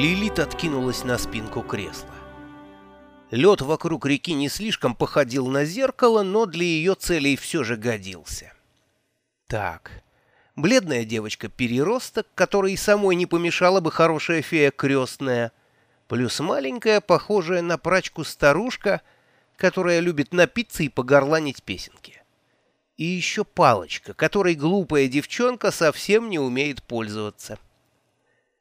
Лилит откинулась на спинку кресла. Лед вокруг реки не слишком походил на зеркало, но для ее целей все же годился. Так, бледная девочка-переросток, которой самой не помешала бы хорошая фея крестная, плюс маленькая, похожая на прачку старушка, которая любит напиться и погорланить песенки. И еще палочка, которой глупая девчонка совсем не умеет пользоваться.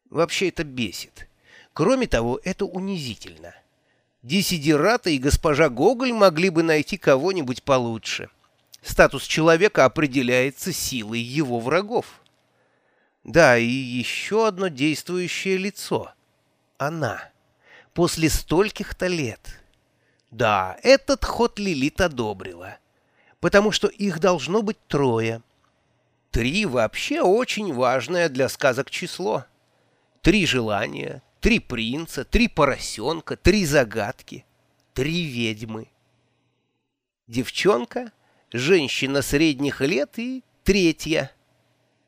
Вообще это бесит. Кроме того, это унизительно. Десидерата и госпожа Гоголь могли бы найти кого-нибудь получше. Статус человека определяется силой его врагов. Да, и еще одно действующее лицо. Она. После стольких-то лет. Да, этот ход Лилит одобрила. Потому что их должно быть трое. Три вообще очень важное для сказок число. Три желания, три принца, три поросенка, три загадки, три ведьмы. Девчонка, женщина средних лет и третья.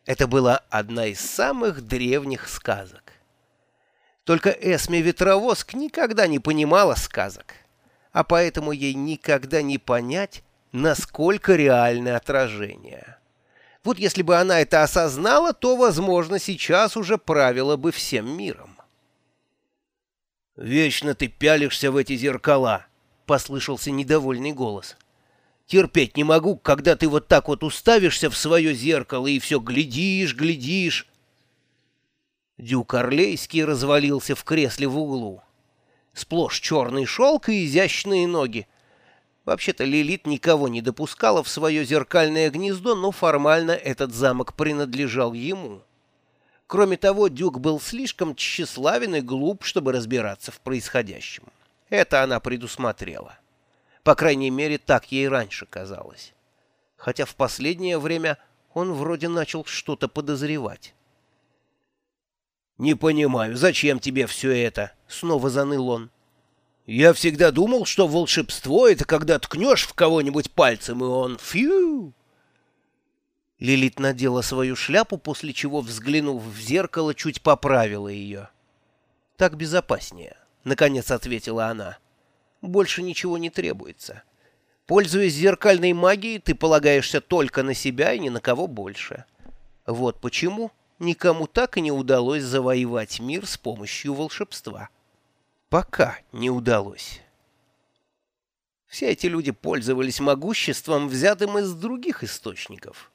Это была одна из самых древних сказок. Только Эсме Ветровоск никогда не понимала сказок, а поэтому ей никогда не понять, насколько реальны отражения. Вот если бы она это осознала, то, возможно, сейчас уже правила бы всем миром. «Вечно ты пялишься в эти зеркала», — послышался недовольный голос. «Терпеть не могу, когда ты вот так вот уставишься в свое зеркало и все глядишь, глядишь». Дюк Орлейский развалился в кресле в углу. Сплошь черный шелк и изящные ноги. Вообще-то Лилит никого не допускала в свое зеркальное гнездо, но формально этот замок принадлежал ему. Кроме того, Дюк был слишком тщеславен и глуп, чтобы разбираться в происходящем. Это она предусмотрела. По крайней мере, так ей раньше казалось. Хотя в последнее время он вроде начал что-то подозревать. «Не понимаю, зачем тебе все это?» — снова заныл он. Я всегда думал, что волшебство — это когда ткнешь в кого-нибудь пальцем, и он фью. Лилит надела свою шляпу, после чего, взглянув в зеркало, чуть поправила ее. «Так безопаснее», — наконец ответила она. «Больше ничего не требуется. Пользуясь зеркальной магией, ты полагаешься только на себя и ни на кого больше. Вот почему никому так и не удалось завоевать мир с помощью волшебства» пока не удалось. Все эти люди пользовались могуществом, взятым из других источников.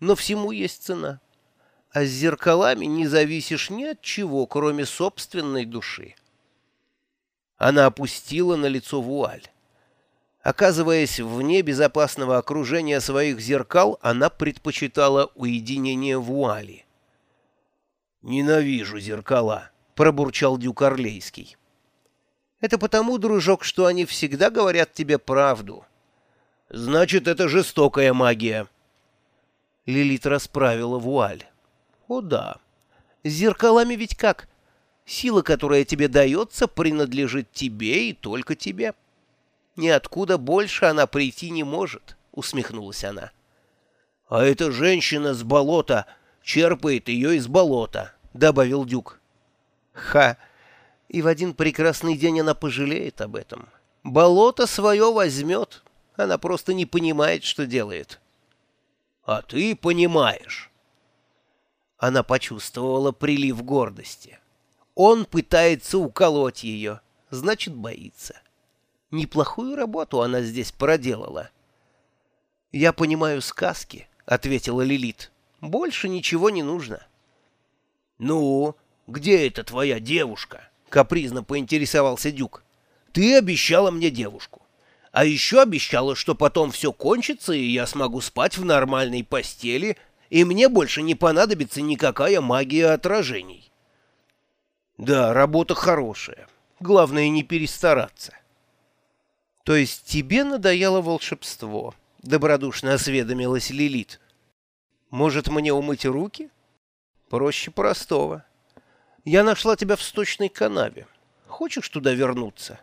Но всему есть цена. А с зеркалами не зависишь ни от чего, кроме собственной души. Она опустила на лицо вуаль. Оказываясь вне безопасного окружения своих зеркал, она предпочитала уединение вуали. «Ненавижу зеркала», — пробурчал Дюк Орлейский. Это потому, дружок, что они всегда говорят тебе правду. Значит, это жестокая магия. Лилит расправила вуаль. О да. С зеркалами ведь как? Сила, которая тебе дается, принадлежит тебе и только тебе. Ниоткуда больше она прийти не может, усмехнулась она. А эта женщина с болота черпает ее из болота, добавил Дюк. Ха! и в один прекрасный день она пожалеет об этом. Болото свое возьмет, она просто не понимает, что делает. А ты понимаешь. Она почувствовала прилив гордости. Он пытается уколоть ее, значит, боится. Неплохую работу она здесь проделала. «Я понимаю сказки», — ответила Лилит. «Больше ничего не нужно». «Ну, где эта твоя девушка?» — капризно поинтересовался Дюк. «Ты обещала мне девушку. А еще обещала, что потом все кончится, и я смогу спать в нормальной постели, и мне больше не понадобится никакая магия отражений». «Да, работа хорошая. Главное, не перестараться». «То есть тебе надоело волшебство?» — добродушно осведомилась Лилит. «Может, мне умыть руки?» «Проще простого». Я нашла тебя в сточной канаве. Хочешь туда вернуться?»